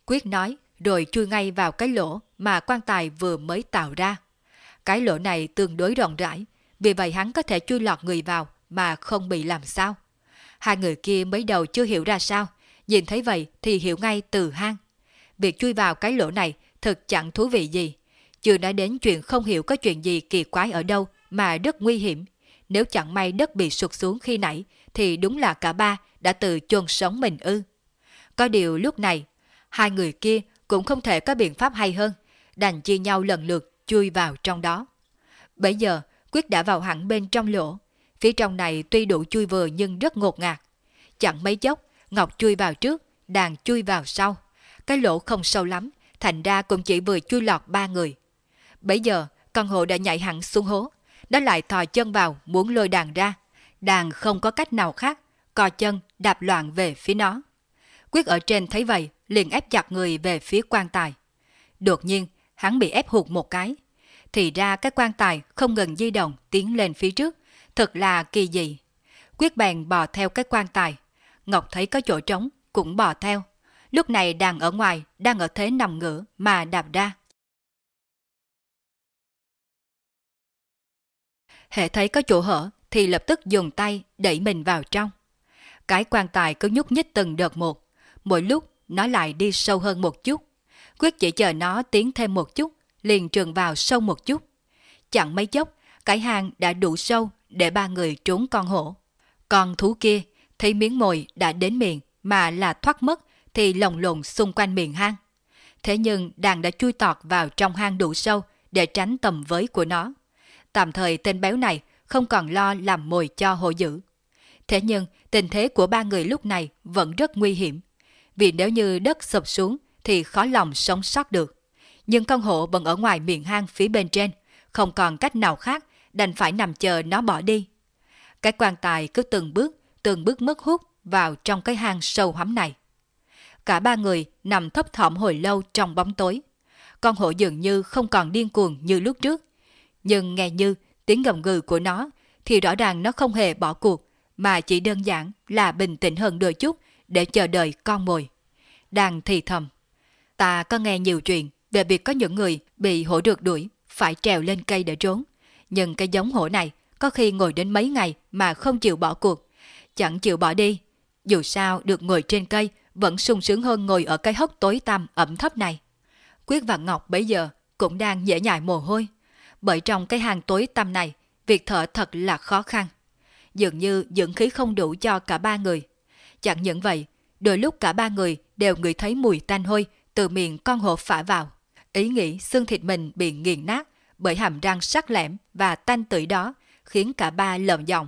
Quyết nói, rồi chui ngay vào cái lỗ mà quan tài vừa mới tạo ra. Cái lỗ này tương đối rộng rãi, vì vậy hắn có thể chui lọt người vào mà không bị làm sao. Hai người kia mới đầu chưa hiểu ra sao, nhìn thấy vậy thì hiểu ngay từ hang. Việc chui vào cái lỗ này thật chẳng thú vị gì. Chưa nói đến chuyện không hiểu có chuyện gì kỳ quái ở đâu mà rất nguy hiểm. Nếu chẳng may đất bị sụt xuống khi nãy thì đúng là cả ba đã tự chôn sống mình ư. Có điều lúc này, hai người kia cũng không thể có biện pháp hay hơn, đành chia nhau lần lượt chui vào trong đó. Bây giờ, Quyết đã vào hẳn bên trong lỗ. Phía trong này tuy đủ chui vừa nhưng rất ngột ngạt. Chẳng mấy chốc, Ngọc chui vào trước, đàn chui vào sau. Cái lỗ không sâu lắm, thành ra cũng chỉ vừa chui lọt ba người. Bây giờ, con hộ đã nhảy hẳn xuống hố. Nó lại thò chân vào muốn lôi đàn ra. Đàn không có cách nào khác, co chân đạp loạn về phía nó. Quyết ở trên thấy vậy, liền ép chặt người về phía quan tài. Đột nhiên, hắn bị ép hụt một cái. Thì ra cái quan tài không ngừng di động tiến lên phía trước, thật là kỳ dị. Quyết bèn bò theo cái quan tài. Ngọc thấy có chỗ trống, cũng bò theo. Lúc này đang ở ngoài, đang ở thế nằm ngửa mà đạp ra. Hệ thấy có chỗ hở thì lập tức dùng tay đẩy mình vào trong. Cái quan tài cứ nhúc nhích từng đợt một, mỗi lúc nó lại đi sâu hơn một chút. Quyết chỉ chờ nó tiến thêm một chút, liền trường vào sâu một chút. Chẳng mấy chốc, cái hang đã đủ sâu để ba người trốn con hổ. còn thú kia thấy miếng mồi đã đến miệng mà là thoát mất thì lồng lộn xung quanh miệng hang. Thế nhưng đàn đã chui tọt vào trong hang đủ sâu để tránh tầm với của nó. Tạm thời tên béo này không còn lo làm mồi cho hổ dữ. Thế nhưng tình thế của ba người lúc này vẫn rất nguy hiểm. Vì nếu như đất sụp xuống thì khó lòng sống sót được. Nhưng con hổ vẫn ở ngoài miệng hang phía bên trên, không còn cách nào khác, đành phải nằm chờ nó bỏ đi. Cái quan tài cứ từng bước, từng bước mất hút vào trong cái hang sâu hắm này. Cả ba người nằm thấp thỏm hồi lâu trong bóng tối. Con hổ dường như không còn điên cuồng như lúc trước. Nhưng nghe như tiếng gầm gừ của nó, thì rõ ràng nó không hề bỏ cuộc, mà chỉ đơn giản là bình tĩnh hơn đôi chút để chờ đợi con mồi. Đang thì thầm. Ta có nghe nhiều chuyện về việc có những người bị hổ rượt đuổi, phải trèo lên cây để trốn. Nhưng cái giống hổ này có khi ngồi đến mấy ngày mà không chịu bỏ cuộc. Chẳng chịu bỏ đi. Dù sao được ngồi trên cây vẫn sung sướng hơn ngồi ở cái hốc tối tăm ẩm thấp này. Quyết và Ngọc bây giờ cũng đang dễ nhại mồ hôi. Bởi trong cái hang tối tăm này, việc thở thật là khó khăn. Dường như dưỡng khí không đủ cho cả ba người. Chẳng những vậy, đôi lúc cả ba người đều ngửi thấy mùi tanh hôi từ miệng con hổ phả vào. Ý nghĩ xương thịt mình bị nghiền nát bởi hàm răng sắc lẻm và tanh tưởi đó khiến cả ba lợm giọng.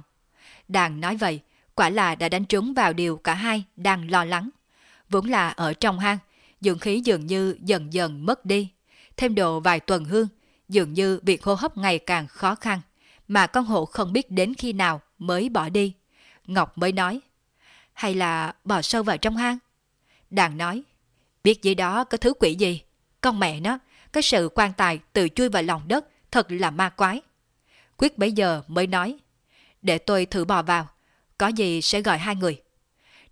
Đàn nói vậy, quả là đã đánh trúng vào điều cả hai đang lo lắng. Vốn là ở trong hang, dưỡng khí dường như dần dần mất đi. Thêm độ vài tuần hương, dường như việc hô hấp ngày càng khó khăn, mà con hổ không biết đến khi nào mới bỏ đi. Ngọc mới nói, hay là bỏ sâu vào trong hang? Đàn nói, biết dưới đó có thứ quỷ gì? Con mẹ nó, cái sự quan tài tự chui vào lòng đất thật là ma quái. Quyết bấy giờ mới nói, để tôi thử bò vào, có gì sẽ gọi hai người.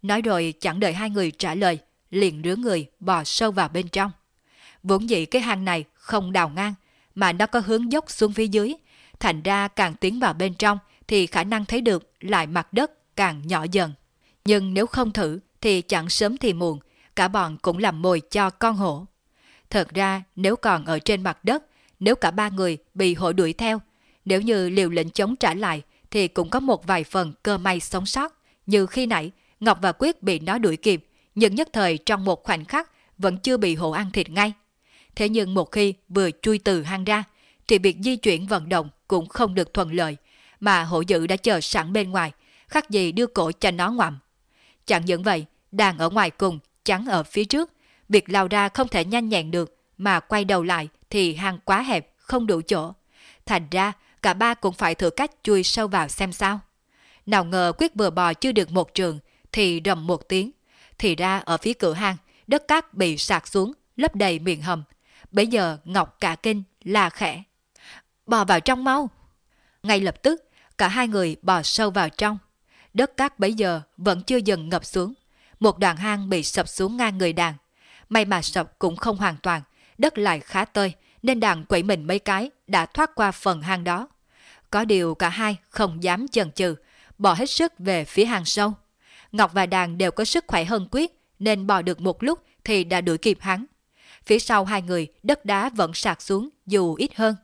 Nói rồi chẳng đợi hai người trả lời, liền rứa người bò sâu vào bên trong. Vốn dĩ cái hang này không đào ngang, mà nó có hướng dốc xuống phía dưới, thành ra càng tiến vào bên trong thì khả năng thấy được lại mặt đất càng nhỏ dần. Nhưng nếu không thử thì chẳng sớm thì muộn, cả bọn cũng làm mồi cho con hổ. Thật ra, nếu còn ở trên mặt đất, nếu cả ba người bị hổ đuổi theo, nếu như liều lệnh chống trả lại, thì cũng có một vài phần cơ may sống sót. Như khi nãy, Ngọc và Quyết bị nó đuổi kịp, nhưng nhất thời trong một khoảnh khắc vẫn chưa bị hổ ăn thịt ngay. Thế nhưng một khi vừa chui từ hang ra, thì việc di chuyển vận động cũng không được thuận lợi, mà hổ dữ đã chờ sẵn bên ngoài, khắc gì đưa cổ cho nó ngoạm. Chẳng những vậy, đàn ở ngoài cùng, chắn ở phía trước, việc lao ra không thể nhanh nhẹn được, mà quay đầu lại thì hang quá hẹp, không đủ chỗ. Thành ra, cả ba cũng phải thử cách chui sâu vào xem sao. Nào ngờ quyết vừa bò chưa được một trường, thì rầm một tiếng. Thì ra ở phía cửa hang, đất cát bị sạt xuống, lấp đầy miệng hầm. Bây giờ Ngọc cả kinh, la khẽ. Bò vào trong mau. Ngay lập tức, cả hai người bò sâu vào trong. Đất cát bấy giờ vẫn chưa dần ngập xuống. Một đoạn hang bị sập xuống ngang người đàn. May mà sập cũng không hoàn toàn, đất lại khá tơi, nên đàn quẩy mình mấy cái đã thoát qua phần hang đó. Có điều cả hai không dám chần chừ, bỏ hết sức về phía hang sâu. Ngọc và đàn đều có sức khỏe hơn Quyết, nên bò được một lúc thì đã đuổi kịp hắn. Phía sau hai người, đất đá vẫn sạt xuống dù ít hơn.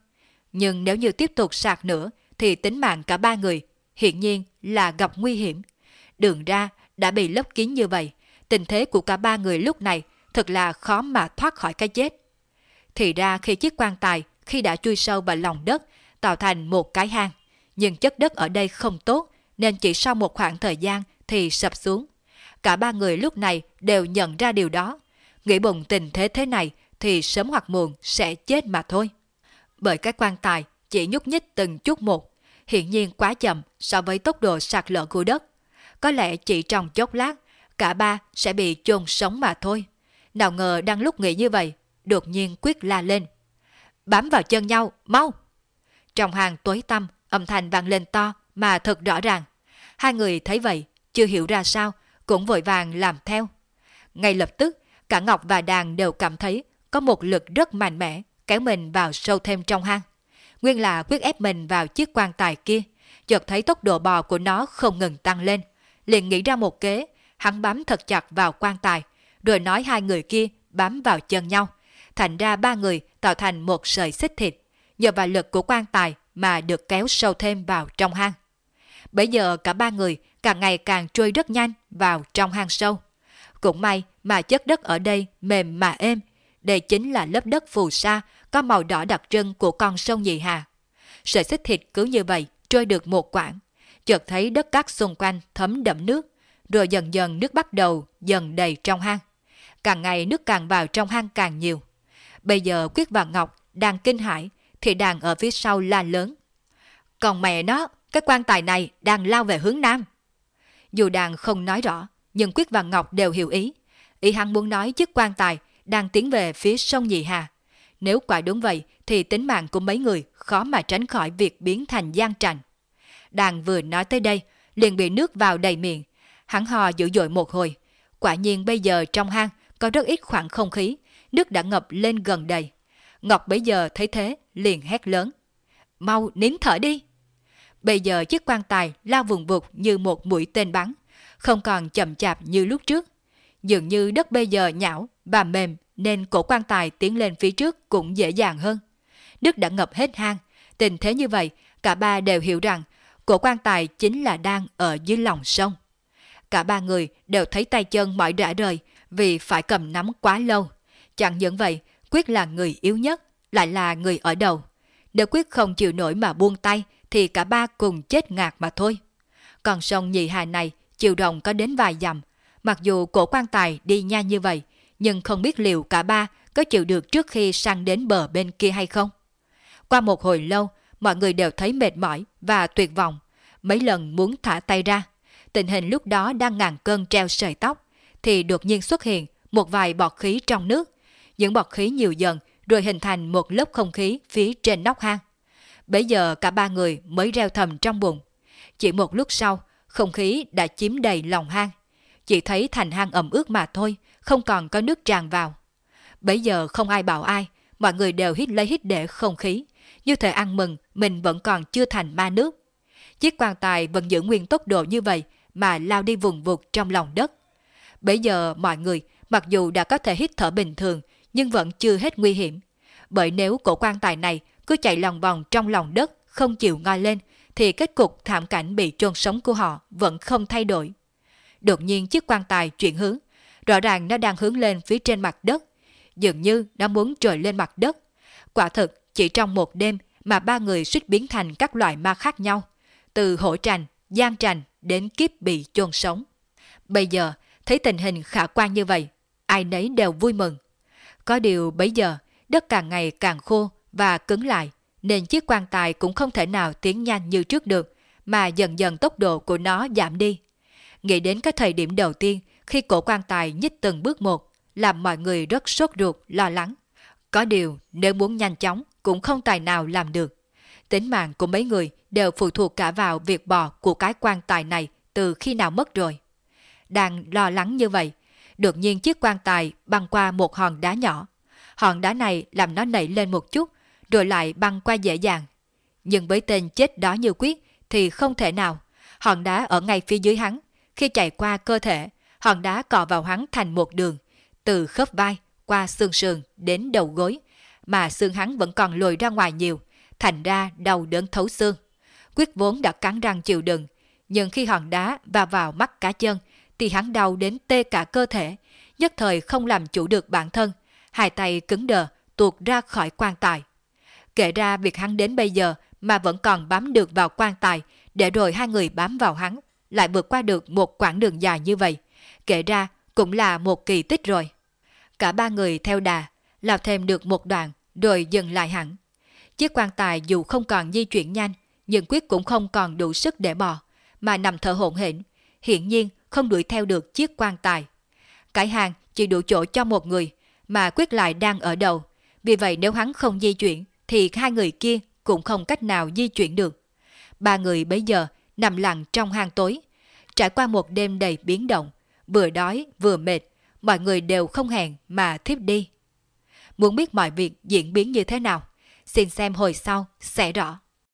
Nhưng nếu như tiếp tục sạt nữa, thì tính mạng cả ba người hiện nhiên là gặp nguy hiểm. Đường ra đã bị lấp kín như vậy, tình thế của cả ba người lúc này thật là khó mà thoát khỏi cái chết. Thì ra khi chiếc quan tài khi đã chui sâu vào lòng đất tạo thành một cái hang, nhưng chất đất ở đây không tốt nên chỉ sau một khoảng thời gian thì sập xuống. Cả ba người lúc này đều nhận ra điều đó. Nghĩ bụng tình thế thế này thì sớm hoặc muộn sẽ chết mà thôi. Bởi cái quan tài chỉ nhúc nhích từng chút một, hiện nhiên quá chậm so với tốc độ sạt lở của đất. Có lẽ chỉ trong chốc lát, cả ba sẽ bị chôn sống mà thôi. Nào ngờ đang lúc nghĩ như vậy, đột nhiên quyết la lên. Bám vào chân nhau, mau! Trong hàng tối tăm, âm thanh vang lên to mà thật rõ ràng. Hai người thấy vậy, chưa hiểu ra sao, cũng vội vàng làm theo. Ngay lập tức, cả Ngọc và Đàn đều cảm thấy có một lực rất mạnh mẽ kéo mình vào sâu thêm trong hang. Nguyên là quyết ép mình vào chiếc quan tài kia, chợt thấy tốc độ bò của nó không ngừng tăng lên. Liền nghĩ ra một kế, hắn bám thật chặt vào quan tài, rồi nói hai người kia bám vào chân nhau. Thành ra ba người tạo thành một sợi xích thịt, nhờ vào lực của quan tài mà được kéo sâu thêm vào trong hang. Bây giờ cả ba người càng ngày càng trôi rất nhanh vào trong hang sâu. Cũng may mà chất đất ở đây mềm mà êm. Đây chính là lớp đất phù sa có màu đỏ đặc trưng của con sông Nhị Hà. Sợi xích thịt cứ như vậy trôi được một quãng. Chợt thấy đất cát xung quanh thấm đậm nước, rồi dần dần nước bắt đầu dần đầy trong hang. Càng ngày nước càng vào trong hang càng nhiều. Bây giờ Quyết và Ngọc đang kinh hãi thì đàn ở phía sau la lớn. Còn mẹ nó, cái quan tài này đang lao về hướng nam. Dù đàn không nói rõ, nhưng Quyết và Ngọc đều hiểu ý. Ý hắn muốn nói chiếc quan tài đang tiến về phía sông Nhị Hà. Nếu quả đúng vậy thì tính mạng của mấy người khó mà tránh khỏi việc biến thành gian trành. Đàn vừa nói tới đây, liền bị nước vào đầy miệng. Hắn hò dữ dội một hồi. Quả nhiên bây giờ trong hang có rất ít khoảng không khí, nước đã ngập lên gần đầy. Ngọc bây giờ thấy thế, liền hét lớn. Mau nín thở đi! Bây giờ chiếc quan tài lao vùng vụt như một mũi tên bắn, không còn chậm chạp như lúc trước. Dường như đất bây giờ nhão và mềm nên cổ quan tài tiến lên phía trước cũng dễ dàng hơn. đức đã ngập hết hang, tình thế như vậy, cả ba đều hiểu rằng cổ quan tài chính là đang ở dưới lòng sông. Cả ba người đều thấy tay chân mỏi rã rời vì phải cầm nắm quá lâu. Chẳng những vậy, Quyết là người yếu nhất, lại là người ở đầu. Nếu Quyết không chịu nổi mà buông tay, thì cả ba cùng chết ngạt mà thôi. Còn sông nhị hà này, chiều rộng có đến vài dặm. Mặc dù cổ quan tài đi nhanh như vậy, nhưng không biết liệu cả ba có chịu được trước khi sang đến bờ bên kia hay không. Qua một hồi lâu, mọi người đều thấy mệt mỏi và tuyệt vọng. Mấy lần muốn thả tay ra. Tình hình lúc đó đang ngàn cơn treo sợi tóc, thì đột nhiên xuất hiện một vài bọt khí trong nước. Những bọt khí nhiều dần rồi hình thành một lớp không khí phía trên nóc hang. Bây giờ cả ba người mới reo thầm trong bụng. Chỉ một lúc sau, không khí đã chiếm đầy lòng hang. Chỉ thấy thành hang ẩm ướt mà thôi, không còn có nước tràn vào. Bây giờ không ai bảo ai, mọi người đều hít lấy hít để không khí. Như thể ăn mừng, mình vẫn còn chưa thành ma nước. Chiếc quan tài vẫn giữ nguyên tốc độ như vậy mà lao đi vùng vụt trong lòng đất. Bây giờ mọi người, mặc dù đã có thể hít thở bình thường, nhưng vẫn chưa hết nguy hiểm. Bởi nếu cổ quan tài này cứ chạy lòng vòng trong lòng đất, không chịu ngoi lên, thì kết cục thảm cảnh bị chôn sống của họ vẫn không thay đổi. Đột nhiên chiếc quan tài chuyển hướng, rõ ràng nó đang hướng lên phía trên mặt đất, dường như nó muốn trồi lên mặt đất. Quả thực, chỉ trong một đêm mà ba người suýt biến thành các loại ma khác nhau, từ hổ trành, gian trành đến kiếp bị chôn sống. Bây giờ, thấy tình hình khả quan như vậy, ai nấy đều vui mừng. Có điều bây giờ, đất càng ngày càng khô và cứng lại, nên chiếc quan tài cũng không thể nào tiến nhanh như trước được, mà dần dần tốc độ của nó giảm đi. Nghĩ đến cái thời điểm đầu tiên khi cổ quan tài nhích từng bước một, làm mọi người rất sốt ruột, lo lắng. Có điều, nếu muốn nhanh chóng, cũng không tài nào làm được. Tính mạng của mấy người đều phụ thuộc cả vào việc bò của cái quan tài này từ khi nào mất rồi. Đang lo lắng như vậy, đột nhiên chiếc quan tài băng qua một hòn đá nhỏ. Hòn đá này làm nó nảy lên một chút, rồi lại băng qua dễ dàng. Nhưng với tên chết đó như quyết thì không thể nào. Hòn đá ở ngay phía dưới hắn. Khi chạy qua cơ thể, hòn đá cọ vào hắn thành một đường, từ khớp vai qua xương sườn đến đầu gối, mà xương hắn vẫn còn lồi ra ngoài nhiều, thành ra đau đớn thấu xương. Quyết vốn đã cắn răng chịu đựng, nhưng khi hòn đá va vào mắt cá chân, thì hắn đau đến tê cả cơ thể, nhất thời không làm chủ được bản thân, hai tay cứng đờ, tuột ra khỏi quan tài. Kể ra việc hắn đến bây giờ mà vẫn còn bám được vào quan tài, để rồi hai người bám vào hắn, lại vượt qua được một quãng đường dài như vậy. Kể ra cũng là một kỳ tích rồi. Cả ba người theo đà, lao thêm được một đoạn, rồi dừng lại hẳn. Chiếc quan tài dù không còn di chuyển nhanh, nhưng quyết cũng không còn đủ sức để bò, mà nằm thở hổn hển, hiển nhiên không đuổi theo được chiếc quan tài. Cái hàng chỉ đủ chỗ cho một người, mà quyết lại đang ở đầu. Vì vậy nếu hắn không di chuyển, thì hai người kia cũng không cách nào di chuyển được. Ba người bấy giờ nằm lặng trong hang tối. Trải qua một đêm đầy biến động, vừa đói vừa mệt, mọi người đều không hẹn mà thiếp đi. Muốn biết mọi việc diễn biến như thế nào, xin xem hồi sau sẽ rõ.